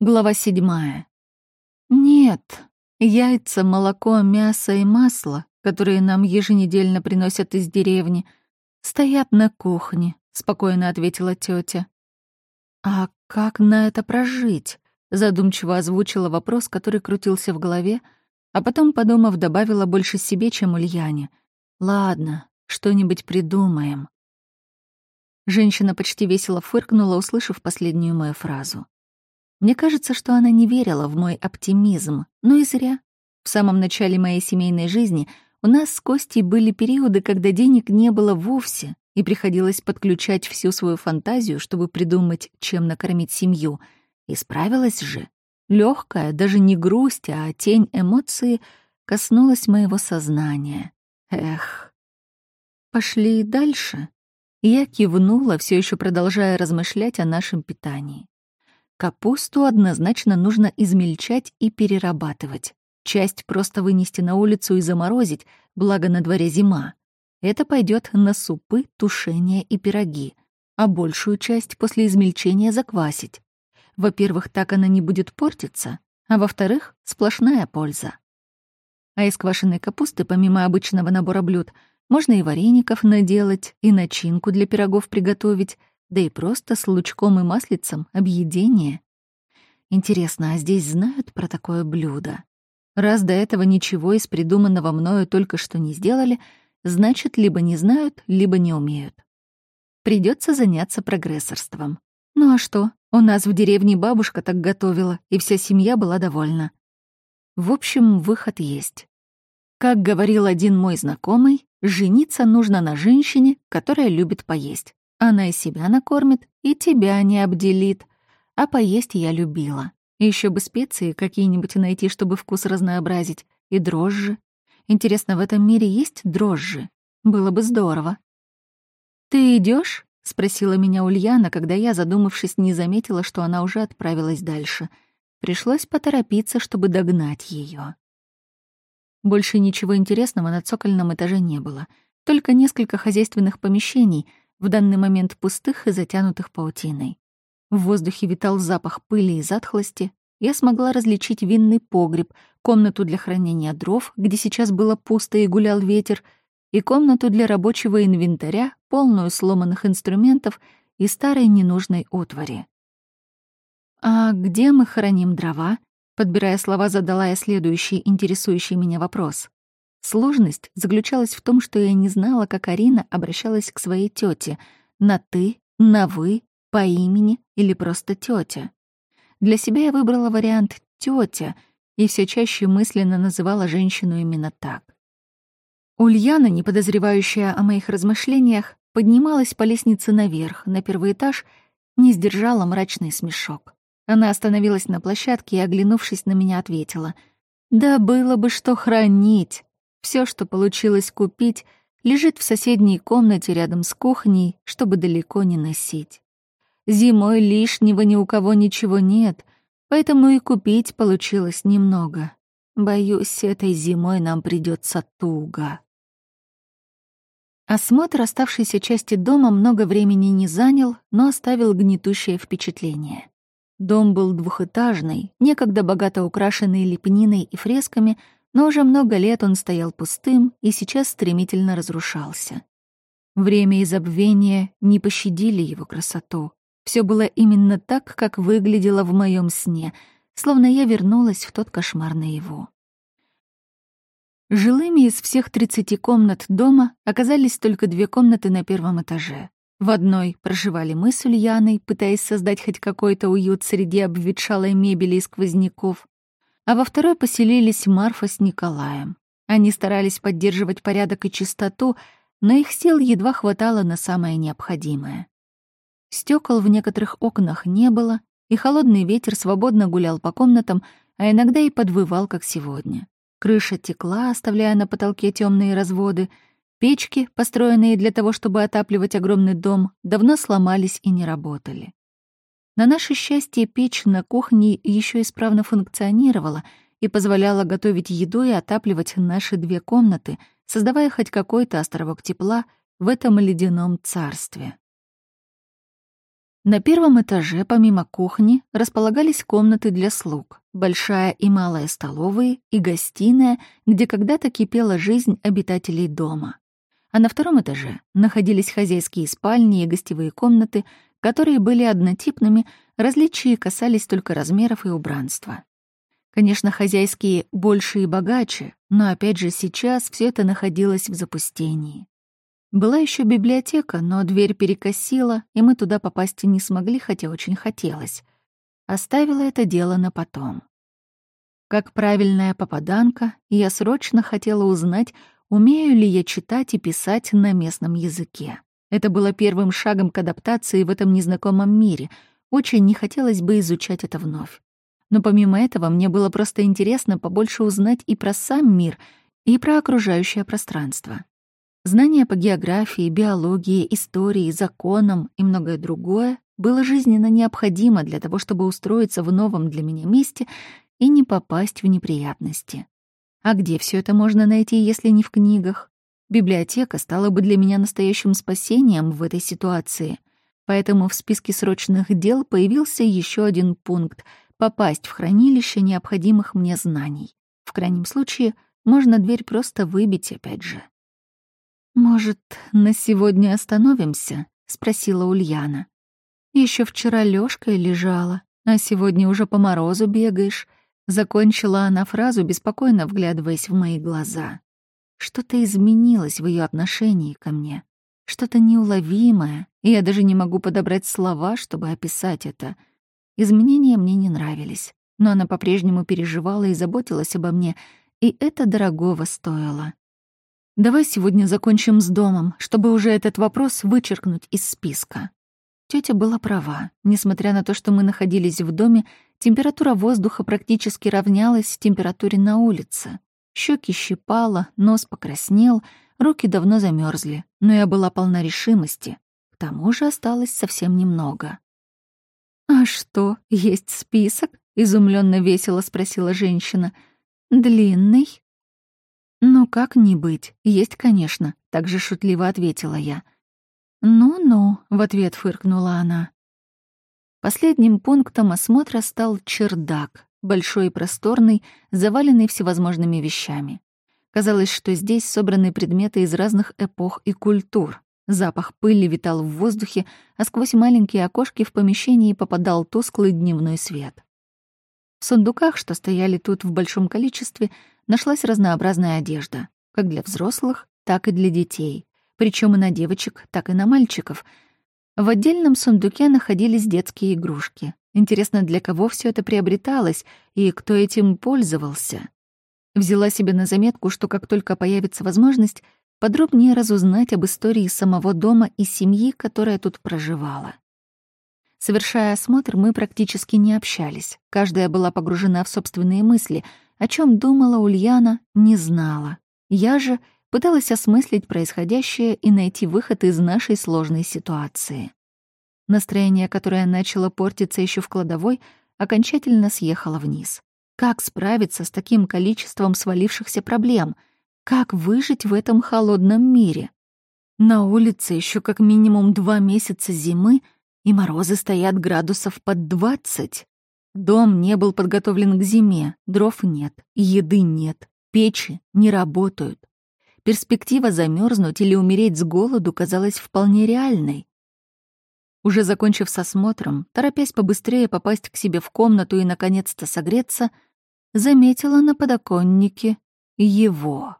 Глава седьмая. Нет, яйца, молоко, мясо и масло, которые нам еженедельно приносят из деревни, стоят на кухне, спокойно ответила тетя. А как на это прожить? Задумчиво озвучила вопрос, который крутился в голове, а потом, подумав, добавила больше себе, чем Ульяне. Ладно, что-нибудь придумаем. Женщина почти весело фыркнула, услышав последнюю мою фразу. Мне кажется, что она не верила в мой оптимизм, но и зря. В самом начале моей семейной жизни у нас с Костей были периоды, когда денег не было вовсе, и приходилось подключать всю свою фантазию, чтобы придумать, чем накормить семью. И справилась же. Легкая, даже не грусть, а тень эмоции коснулась моего сознания. Эх. Пошли дальше. Я кивнула, все еще продолжая размышлять о нашем питании. Капусту однозначно нужно измельчать и перерабатывать. Часть просто вынести на улицу и заморозить, благо на дворе зима. Это пойдет на супы, тушение и пироги, а большую часть после измельчения заквасить. Во-первых, так она не будет портиться, а во-вторых, сплошная польза. А из квашеной капусты, помимо обычного набора блюд, можно и вареников наделать, и начинку для пирогов приготовить, да и просто с лучком и маслицем объедение. Интересно, а здесь знают про такое блюдо? Раз до этого ничего из придуманного мною только что не сделали, значит, либо не знают, либо не умеют. Придется заняться прогрессорством. Ну а что? У нас в деревне бабушка так готовила, и вся семья была довольна. В общем, выход есть. Как говорил один мой знакомый, жениться нужно на женщине, которая любит поесть. Она и себя накормит, и тебя не обделит. А поесть я любила. Еще бы специи какие-нибудь найти, чтобы вкус разнообразить. И дрожжи. Интересно, в этом мире есть дрожжи? Было бы здорово. «Ты идешь? спросила меня Ульяна, когда я, задумавшись, не заметила, что она уже отправилась дальше. Пришлось поторопиться, чтобы догнать ее. Больше ничего интересного на цокольном этаже не было. Только несколько хозяйственных помещений — в данный момент пустых и затянутых паутиной. В воздухе витал запах пыли и затхлости. Я смогла различить винный погреб, комнату для хранения дров, где сейчас было пусто и гулял ветер, и комнату для рабочего инвентаря, полную сломанных инструментов и старой ненужной утвари. «А где мы храним дрова?» Подбирая слова, задала я следующий интересующий меня вопрос. Сложность заключалась в том, что я не знала, как Арина обращалась к своей тете на «ты», на «вы», по имени или просто тетя. Для себя я выбрала вариант тетя и все чаще мысленно называла женщину именно так. Ульяна, не подозревающая о моих размышлениях, поднималась по лестнице наверх, на первый этаж, не сдержала мрачный смешок. Она остановилась на площадке и, оглянувшись на меня, ответила. «Да было бы что хранить. Все, что получилось купить, лежит в соседней комнате рядом с кухней, чтобы далеко не носить. Зимой лишнего ни у кого ничего нет, поэтому и купить получилось немного. Боюсь, этой зимой нам придется туго. Осмотр оставшейся части дома много времени не занял, но оставил гнетущее впечатление. Дом был двухэтажный, некогда богато украшенный лепниной и фресками — но уже много лет он стоял пустым и сейчас стремительно разрушался. Время и забвение не пощадили его красоту. Все было именно так, как выглядело в моем сне, словно я вернулась в тот кошмар наяву. Жилыми из всех 30 комнат дома оказались только две комнаты на первом этаже. В одной проживали мы с Ульяной, пытаясь создать хоть какой-то уют среди обветшалой мебели и сквозняков а во второй поселились Марфа с Николаем. Они старались поддерживать порядок и чистоту, но их сил едва хватало на самое необходимое. Стекол в некоторых окнах не было, и холодный ветер свободно гулял по комнатам, а иногда и подвывал, как сегодня. Крыша текла, оставляя на потолке темные разводы. Печки, построенные для того, чтобы отапливать огромный дом, давно сломались и не работали. На наше счастье, печь на кухне еще исправно функционировала и позволяла готовить еду и отапливать наши две комнаты, создавая хоть какой-то островок тепла в этом ледяном царстве. На первом этаже, помимо кухни, располагались комнаты для слуг, большая и малая столовые и гостиная, где когда-то кипела жизнь обитателей дома. А на втором этаже находились хозяйские спальни и гостевые комнаты, которые были однотипными, различия касались только размеров и убранства. Конечно, хозяйские больше и богаче, но опять же сейчас все это находилось в запустении. Была еще библиотека, но дверь перекосила, и мы туда попасть не смогли, хотя очень хотелось. Оставила это дело на потом. Как правильная попаданка, я срочно хотела узнать, умею ли я читать и писать на местном языке. Это было первым шагом к адаптации в этом незнакомом мире. Очень не хотелось бы изучать это вновь. Но помимо этого мне было просто интересно побольше узнать и про сам мир, и про окружающее пространство. Знание по географии, биологии, истории, законам и многое другое было жизненно необходимо для того, чтобы устроиться в новом для меня месте и не попасть в неприятности. А где все это можно найти, если не в книгах? Библиотека стала бы для меня настоящим спасением в этой ситуации. Поэтому в списке срочных дел появился еще один пункт — попасть в хранилище необходимых мне знаний. В крайнем случае, можно дверь просто выбить опять же. «Может, на сегодня остановимся?» — спросила Ульяна. Еще вчера Лёшкой лежала, а сегодня уже по морозу бегаешь», — закончила она фразу, беспокойно вглядываясь в мои глаза. Что-то изменилось в ее отношении ко мне, что-то неуловимое, и я даже не могу подобрать слова, чтобы описать это. Изменения мне не нравились, но она по-прежнему переживала и заботилась обо мне, и это дорогого стоило. Давай сегодня закончим с домом, чтобы уже этот вопрос вычеркнуть из списка. Тётя была права. Несмотря на то, что мы находились в доме, температура воздуха практически равнялась температуре на улице. Щеки щипало, нос покраснел, руки давно замерзли, но я была полна решимости. К тому же осталось совсем немного. «А что, есть список?» — изумленно весело спросила женщина. «Длинный?» «Ну, как не быть? Есть, конечно», — также шутливо ответила я. «Ну-ну», — в ответ фыркнула она. Последним пунктом осмотра стал чердак, большой и просторный, заваленный всевозможными вещами. Казалось, что здесь собраны предметы из разных эпох и культур. Запах пыли витал в воздухе, а сквозь маленькие окошки в помещении попадал тусклый дневной свет. В сундуках, что стояли тут в большом количестве, нашлась разнообразная одежда, как для взрослых, так и для детей, причем и на девочек, так и на мальчиков. В отдельном сундуке находились детские игрушки. Интересно, для кого все это приобреталось и кто этим пользовался? Взяла себе на заметку, что как только появится возможность, подробнее разузнать об истории самого дома и семьи, которая тут проживала. Совершая осмотр, мы практически не общались. Каждая была погружена в собственные мысли. О чем думала Ульяна, не знала. Я же пыталась осмыслить происходящее и найти выход из нашей сложной ситуации. Настроение, которое начало портиться еще в кладовой, окончательно съехало вниз. Как справиться с таким количеством свалившихся проблем? Как выжить в этом холодном мире? На улице еще как минимум два месяца зимы — и морозы стоят градусов под двадцать. Дом не был подготовлен к зиме, дров нет, еды нет, печи не работают. Перспектива замерзнуть или умереть с голоду казалась вполне реальной. Уже закончив с осмотром, торопясь побыстрее попасть к себе в комнату и наконец-то согреться, заметила на подоконнике его.